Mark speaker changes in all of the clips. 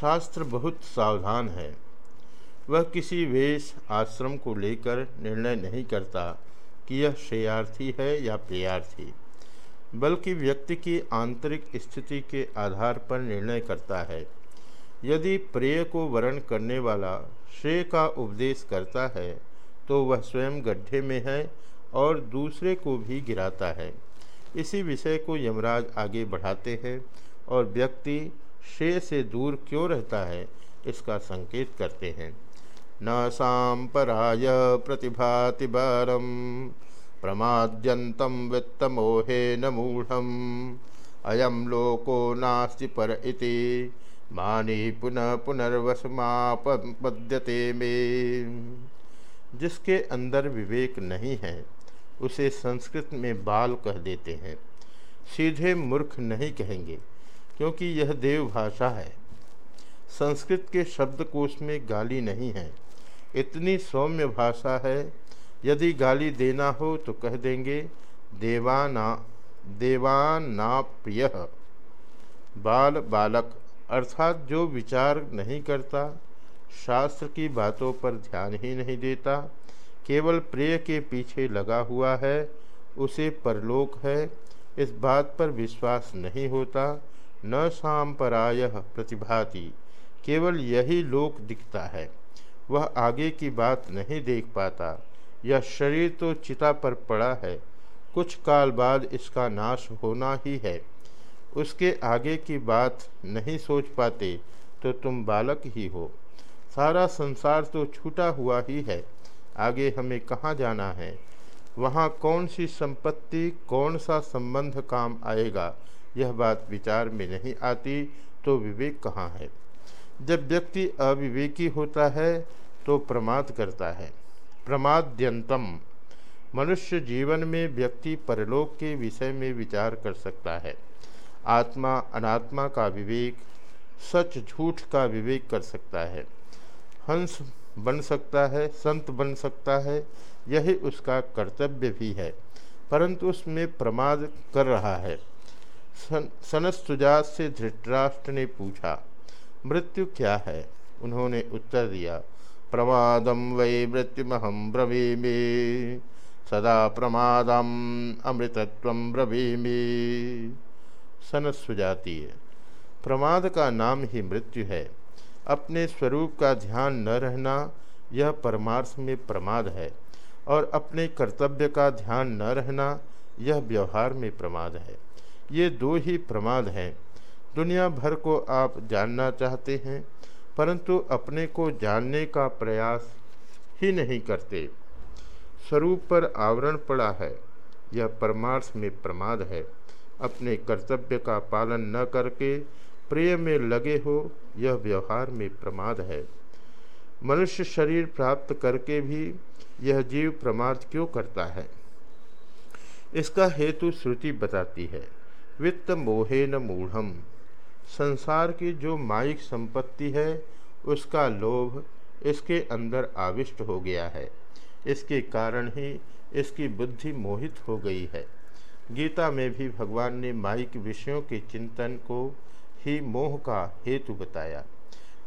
Speaker 1: शास्त्र बहुत सावधान है। वह किसी वेश, आश्रम को लेकर निर्णय नहीं करता कि यह श्रेयार्थी है या प्रियार्थी, बल्कि व्यक्ति की आंतरिक स्थिति के आधार पर निर्णय करता है। यदि प्रेय को वर्ण करने वाला श्रेय का उपदेश करता है तो वह स्वयं गड्ढे में है और दूसरे को भी गिराता है। इसी विषय को यमराज आगे बढ़ाते हैं और व्यक्ति श्रेय से दूर क्यों रहता है, इसका संकेत करते हैं। न सांपराय प्रतिभाति बारम प्रमाद्यंतम वित्तमोहे न मूढ़ अयम लोको नास्ति पर इति, मानी पुनः पुनर्वसमापद्यते में। जिसके अंदर विवेक नहीं है, उसे संस्कृत में बाल कह देते हैं। सीधे मूर्ख नहीं कहेंगे। क्योंकि यह देव भाषा है। संस्कृत के शब्दकोश में गाली नहीं है। इतनी सौम्य भाषा है, यदि गाली देना हो तो कह देंगे, देवाना देवाना प्रिय बाल बालक, अर्थात जो विचार नहीं करता, शास्त्र की बातों पर ध्यान ही नहीं देता, केवल प्रिय के पीछे लगा हुआ है, उसे परलोक है, इस बात पर विश्वास नहीं होता न सांपराय प्रतिभाति। केवल यही लोक दिखता है। वह आगे की बात नहीं देख पाता। यह शरीर तो चिता पर पड़ा है। कुछ काल बाद इसका नाश होना ही है। उसके आगे की बात नहीं सोच पाते तो तुम बालक ही हो। सारा संसार तो छूटा हुआ ही है। आगे हमें कहाँ जाना है? वहाँ कौन सी संपत्ति, कौन सा संबंध काम आएगा? यह बात विचार में नहीं आती तो विवेक कहाँ है? जब व्यक्ति अविवेकी होता है तो प्रमाद करता है। प्रमाद्यंतम। मनुष्य जीवन में व्यक्ति परलोक के विषय में विचार कर सकता है। आत्मा अनात्मा का विवेक, सच झूठ का विवेक कर सकता है। हंस बन सकता है, संत बन सकता है, यही उसका कर्तव्य भी है। परंतु उसमें प्रमाद कर रहा है। सनस्तुजात से धृतराष्ट्र ने पूछा, मृत्यु क्या है? उन्होंने उत्तर दिया प्रमादम वै मृत्युमहम ब्रवीमी, सदा प्रमादम अमृतत्व ब्रवीमी। सनत सुजाती है, प्रमाद का नाम ही मृत्यु है। अपने स्वरूप का ध्यान न रहना, यह परमार्थ में प्रमाद है। और अपने कर्तव्य का ध्यान न रहना, यह व्यवहार में प्रमाद है। ये दो ही प्रमाद हैं। दुनिया भर को आप जानना चाहते हैं, परंतु अपने को जानने का प्रयास ही नहीं करते। स्वरूप पर आवरण पड़ा है, यह परमार्थ में प्रमाद है। अपने कर्तव्य का पालन न करके प्रिय में लगे हो, यह व्यवहार में प्रमाद है। मनुष्य शरीर प्राप्त करके भी यह जीव प्रमाद क्यों करता है? इसका हेतु श्रुति बताती है। वित्त मोहे न मूढ़ संसार की जो माइक संपत्ति है, उसका लोभ इसके अंदर आविष्ट हो गया है। इसके कारण ही इसकी बुद्धि मोहित हो गई है। गीता में भी भगवान ने माइक विषयों के चिंतन को ही मोह का हेतु बताया।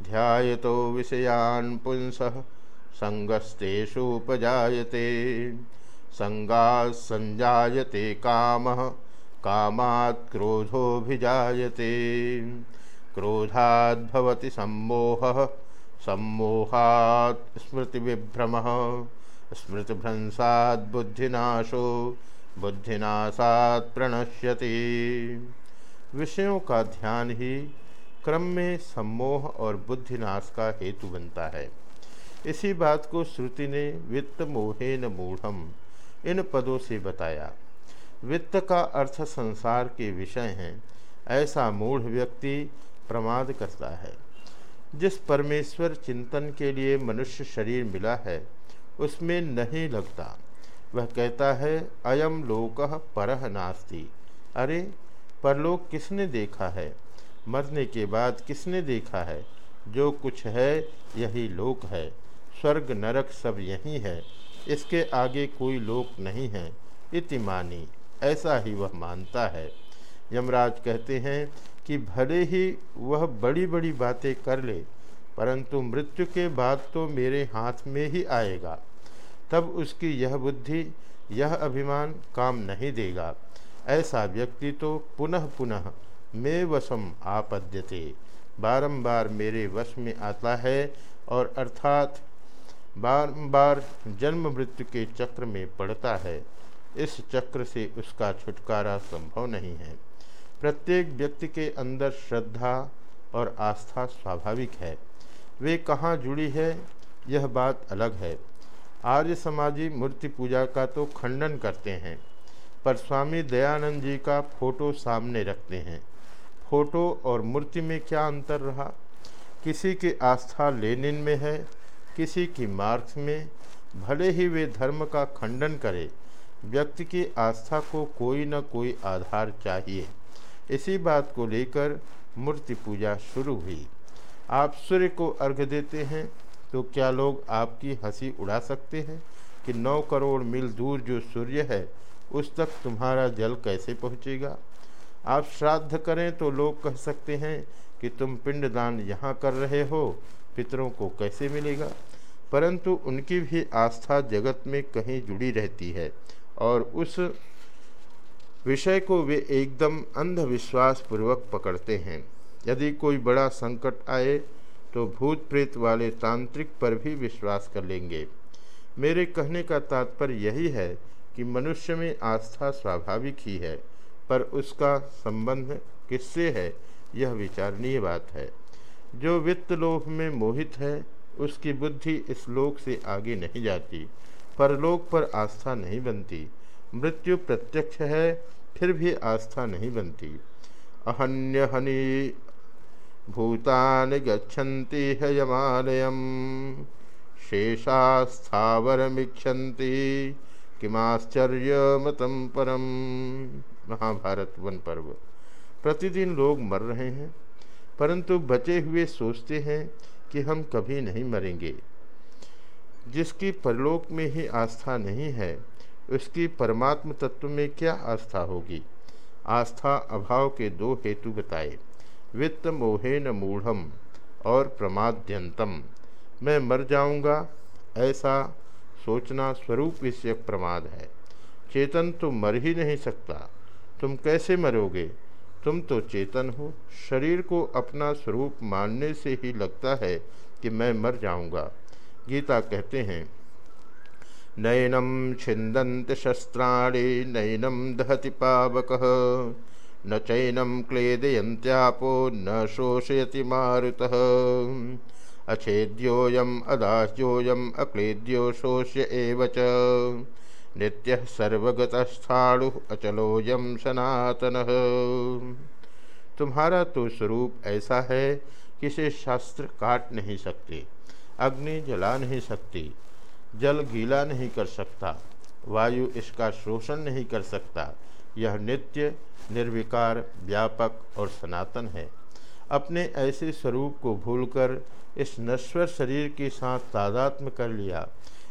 Speaker 1: ध्याय तो विषयान पुंस संगस्तेषुपजाते संगा संजायते काम। कामात् क्रोधोभिजायते क्रोधाद्भवति सम्मोह, सम्मोहात् स्मृतिविभ्रमः, स्मृतिभ्रंसात् बुद्धिनाशो, बुद्धिनाशात प्रणश्यति। विषयों का ध्यान ही क्रम में सम्मोह और बुद्धिनाश का हेतु बनता है। इसी बात को श्रुति ने वित्त मोहे न मूढ़ इन पदों से बताया। वित्त का अर्थ संसार के विषय हैं, ऐसा मूढ़ व्यक्ति प्रमाद करता है। जिस परमेश्वर चिंतन के लिए मनुष्य शरीर मिला है, उसमें नहीं लगता। वह कहता है, अयम लोक परह नास्ति। अरे, परलोक किसने देखा है? मरने के बाद किसने देखा है? जो कुछ है, यही लोक है। स्वर्ग नरक सब यही है। इसके आगे कोई लोक नहीं है। इति मानी। ऐसा ही वह मानता है। यमराज कहते हैं कि भले ही वह बड़ी बड़ी बातें कर ले, परंतु मृत्यु के बाद तो मेरे हाथ में ही आएगा। तब उसकी यह बुद्धि, यह अभिमान काम नहीं देगा। ऐसा व्यक्ति तो पुनः पुनः मे वशम आपद्यते, बारंबार मेरे वश में आता है और अर्थात बार जन्म मृत्यु के चक्र में पड़ता है। इस चक्र से उसका छुटकारा संभव नहीं है। प्रत्येक व्यक्ति के अंदर श्रद्धा और आस्था स्वाभाविक है। वे कहाँ जुड़ी है, यह बात अलग है। आर्य समाजी मूर्ति पूजा का तो खंडन करते हैं, पर स्वामी दयानंद जी का फ़ोटो सामने रखते हैं। फ़ोटो और मूर्ति में क्या अंतर रहा? किसी की आस्था लेनिन में है, किसी की मार्क्स में, भले ही वे धर्म का खंडन करे व्यक्ति की आस्था को कोई न कोई आधार चाहिए। इसी बात को लेकर मूर्ति पूजा शुरू हुई। आप सूर्य को अर्घ देते हैं तो क्या लोग आपकी हँसी उड़ा सकते हैं कि नौ करोड़ मील दूर जो सूर्य है, उस तक तुम्हारा जल कैसे पहुँचेगा? आप श्राद्ध करें तो लोग कह सकते हैं कि तुम पिंडदान यहाँ कर रहे हो, पितरों को कैसे मिलेगा? परंतु उनकी भी आस्था जगत में कहीं जुड़ी रहती है। और उस विषय को वे एकदम अंधविश्वास पूर्वक पकड़ते हैं। यदि कोई बड़ा संकट आए तो भूत प्रेत वाले तांत्रिक पर भी विश्वास कर लेंगे। मेरे कहने का तात्पर्य यही है कि मनुष्य में आस्था स्वाभाविक ही है, पर उसका संबंध किससे है, यह विचारणीय बात है। जो वित्त लोभ में मोहित है, उसकी बुद्धि इस लोक से आगे नहीं जाती। परलोक पर आस्था नहीं बनती। मृत्यु प्रत्यक्ष है, फिर भी आस्था नहीं बनती। अहन्य हनि भूतान गच्छन्ति हयमालयम शेषास्थावरमीक्षन्ति किमाश्चर्य मतम परम। महाभारत वन पर्व। प्रतिदिन लोग मर रहे हैं, परंतु बचे हुए सोचते हैं कि हम कभी नहीं मरेंगे। जिसकी परलोक में ही आस्था नहीं है, उसकी परमात्म तत्व में क्या आस्था होगी? आस्था अभाव के दो हेतु बताए। वित्त मोहेन मूढ़म और प्रमाद्यंतम। मैं मर जाऊँगा, ऐसा सोचना स्वरूप विषयक प्रमाद है। चेतन तो मर ही नहीं सकता। तुम कैसे मरोगे? तुम तो चेतन हो। शरीर को अपना स्वरूप मानने से ही लगता है कि मैं मर जाऊँगा। गीता कहते हैं नयनम छिंदंत शस्त्राणी नयनम दहति पावक, न चैनम क्लेदयंत्यापो न शोषयति मारुत। अछेद्योयम अदास्योयम अक्लेद्यो शोष्य एव नित्य सर्वगतस्थाणु अचलोयम सनातन। तुम्हारा तो स्वरूप ऐसा है कि इसे शास्त्र काट नहीं सकते। अग्नि जला नहीं सकती, जल गीला नहीं कर सकता, वायु इसका शोषण नहीं कर सकता। यह नित्य, निर्विकार, व्यापक और सनातन है। अपने ऐसे स्वरूप को भूलकर इस नश्वर शरीर के साथ तादात्म कर लिया,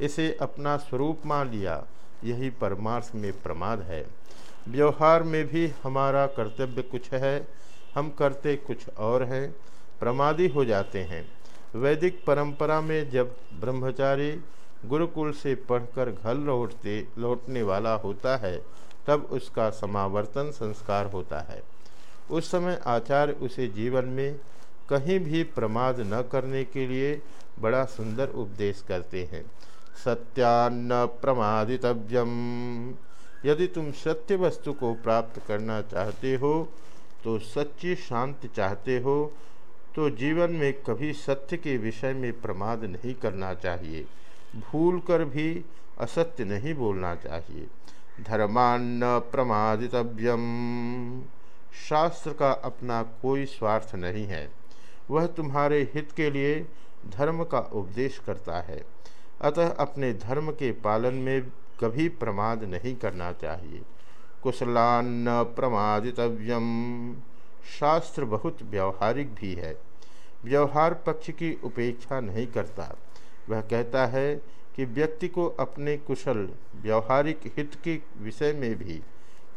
Speaker 1: इसे अपना स्वरूप मान लिया, यही परमार्थ में प्रमाद है। व्यवहार में भी हमारा कर्तव्य कुछ है, हम करते कुछ और हैं, प्रमादी हो जाते हैं। वैदिक परंपरा में जब ब्रह्मचारी गुरुकुल से पढ़कर घर लौटते, लौटने वाला होता है, तब उसका समावर्तन संस्कार होता है। उस समय आचार्य उसे जीवन में कहीं भी प्रमाद न करने के लिए बड़ा सुंदर उपदेश करते हैं। सत्यान्न प्रमादितव्यम। यदि तुम सत्य वस्तु को प्राप्त करना चाहते हो तो सच्ची शांति चाहते हो तो जीवन में कभी सत्य के विषय में प्रमाद नहीं करना चाहिए। भूल कर भी असत्य नहीं बोलना चाहिए। धर्मान्न प्रमादितव्यम। शास्त्र का अपना कोई स्वार्थ नहीं है। वह तुम्हारे हित के लिए धर्म का उपदेश करता है। अतः अपने धर्म के पालन में कभी प्रमाद नहीं करना चाहिए। कुशलान्न प्रमादितव्यम। शास्त्र बहुत व्यवहारिक भी है। व्यवहार पक्ष की उपेक्षा नहीं करता। वह कहता है कि व्यक्ति को अपने कुशल, व्यवहारिक हित के विषय में भी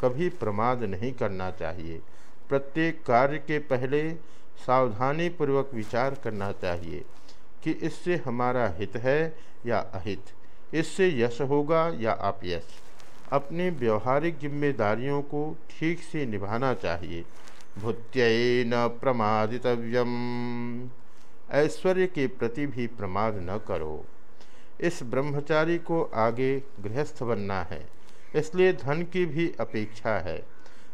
Speaker 1: कभी प्रमाद नहीं करना चाहिए। प्रत्येक कार्य के पहले सावधानी पूर्वक विचार करना चाहिए कि इससे हमारा हित है या अहित। इससे यश होगा या अपयश। अपनी व्यवहारिक जिम्मेदारियों को ठीक से निभाना चाहिए। भूत्य न प्रमादितव्यम। ऐश्वर्य के प्रति भी प्रमाद न करो। इस ब्रह्मचारी को आगे गृहस्थ बनना है, इसलिए धन की भी अपेक्षा है।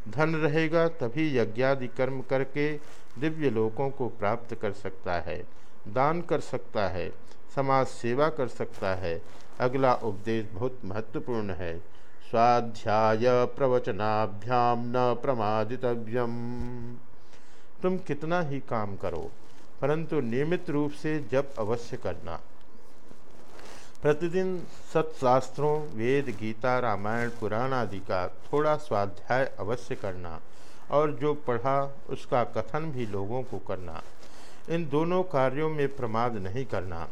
Speaker 1: धन रहेगा तभी यज्ञादि कर्म करके दिव्य लोकों को प्राप्त कर सकता है, दान कर सकता है, समाज सेवा कर सकता है। अगला उपदेश बहुत महत्वपूर्ण है। स्वाध्याय प्रवचनाभ्याम न प्रमादितव्यम। तुम कितना ही काम करो, परंतु नियमित रूप से जब अवश्य करना। प्रतिदिन सत्शास्त्रों, वेद, गीता, रामायण, पुराण आदि का थोड़ा स्वाध्याय अवश्य करना, और जो पढ़ा, उसका कथन भी लोगों को करना। इन दोनों कार्यों में प्रमाद नहीं करना।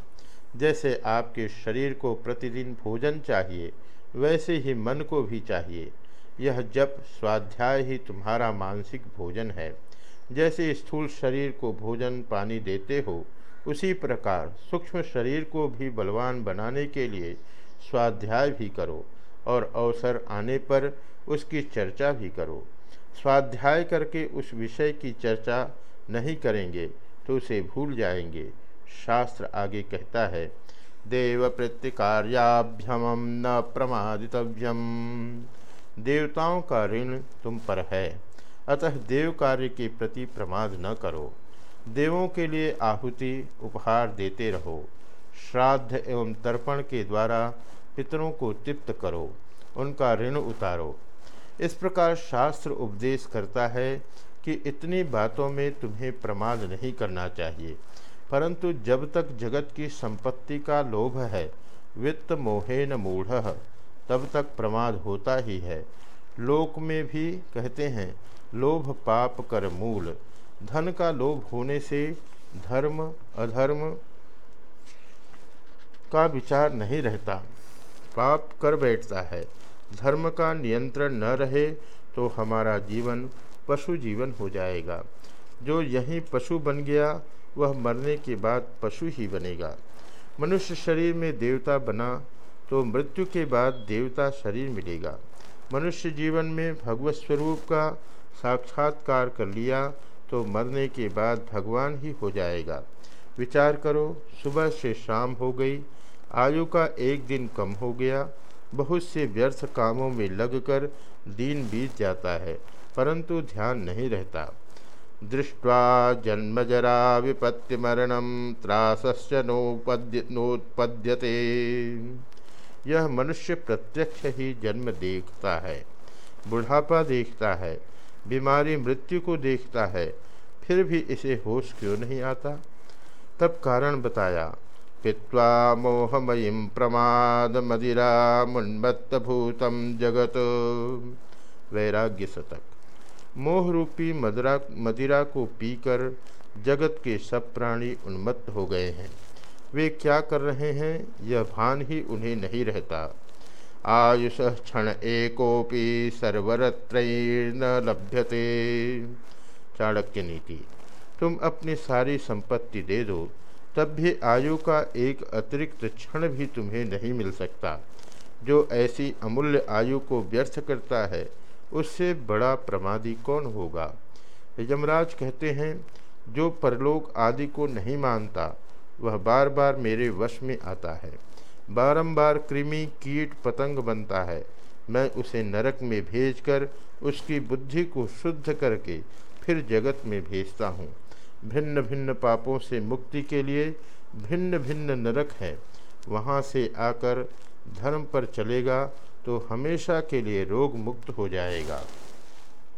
Speaker 1: जैसे आपके शरीर को प्रतिदिन भोजन चाहिए वैसे ही मन को भी चाहिए। यह जब स्वाध्याय ही तुम्हारा मानसिक भोजन है। जैसे स्थूल शरीर को भोजन पानी देते हो, उसी प्रकार सूक्ष्म शरीर को भी बलवान बनाने के लिए स्वाध्याय भी करो और अवसर आने पर उसकी चर्चा भी करो। स्वाध्याय करके उस विषय की चर्चा नहीं करेंगे तो उसे भूल जाएँगे, शास्त्र आगे कहता है। देव कार्याभ्यम न प्रमादितव्यम। देवताओं का ऋण तुम पर है, अतः देव कार्य के प्रति प्रमाद न करो। देवों के लिए आहुति, उपहार देते रहो। श्राद्ध एवं तर्पण के द्वारा पितरों को तृप्त करो, उनका ऋण उतारो। इस प्रकार शास्त्र उपदेश करता है कि इतनी बातों में तुम्हें प्रमाद नहीं करना चाहिए। परंतु जब तक जगत की संपत्ति का लोभ है, वित्त मोहेन मूढ़, तब तक प्रमाद होता ही है। लोक में भी कहते हैं, लोभ पाप कर मूल। धन का लोभ होने से धर्म, अधर्म का विचार नहीं रहता। पाप कर बैठता है। धर्म का नियंत्रण न रहे तो हमारा जीवन पशु जीवन हो जाएगा। जो यहीं पशु बन गया वह मरने के बाद पशु ही बनेगा। मनुष्य शरीर में देवता बना तो मृत्यु के बाद देवता शरीर मिलेगा। मनुष्य जीवन में भगवत स्वरूप का साक्षात्कार कर लिया तो मरने के बाद भगवान ही हो जाएगा। विचार करो, सुबह से शाम हो गई, आयु का एक दिन कम हो गया, बहुत से व्यर्थ कामों में लगकर दिन बीत जाता है, परंतु ध्यान नहीं रहता। दृष्ट्वा जन्मजरा विपत्ति मरणम त्रासश्च नोपद्य, नोत्पद्यते। यह मनुष्य प्रत्यक्ष ही जन्म देखता है, बुढ़ापा देखता है, बीमारी मृत्यु को देखता है, फिर भी इसे होश क्यों नहीं आता? तब कारण बताया, पित्वा मोहमयी प्रमाद मदिरा मुन्मत्तभूतम जगत। वैराग्य शतक मोह रूपी मदरा, मदिरा को पीकर जगत के सब प्राणी उन्मत्त हो गए हैं। वे क्या कर रहे हैं? यह भान ही उन्हें नहीं रहता। आयुष क्षण एकोपि सर्वरत्रैर्न लभ्यते। चाणक्य नीति, तुम अपनी सारी संपत्ति दे दो, तब भी आयु का एक अतिरिक्त क्षण भी तुम्हें नहीं मिल सकता। जो ऐसी अमूल्य आयु को व्यर्थ करता है उससे बड़ा प्रमादी कौन होगा? यमराज कहते हैं, जो परलोक आदि को नहीं मानता, वह बार बार मेरे वश में आता है। बारंबार कृमि, कीट, पतंग बनता है। मैं उसे नरक में भेजकर उसकी बुद्धि को शुद्ध करके फिर जगत में भेजता हूँ। भिन्न भिन्न पापों से मुक्ति के लिए भिन्न भिन्न नरक है। वहाँ से आकर धर्म पर चलेगा तो हमेशा के लिए रोग मुक्त हो जाएगा।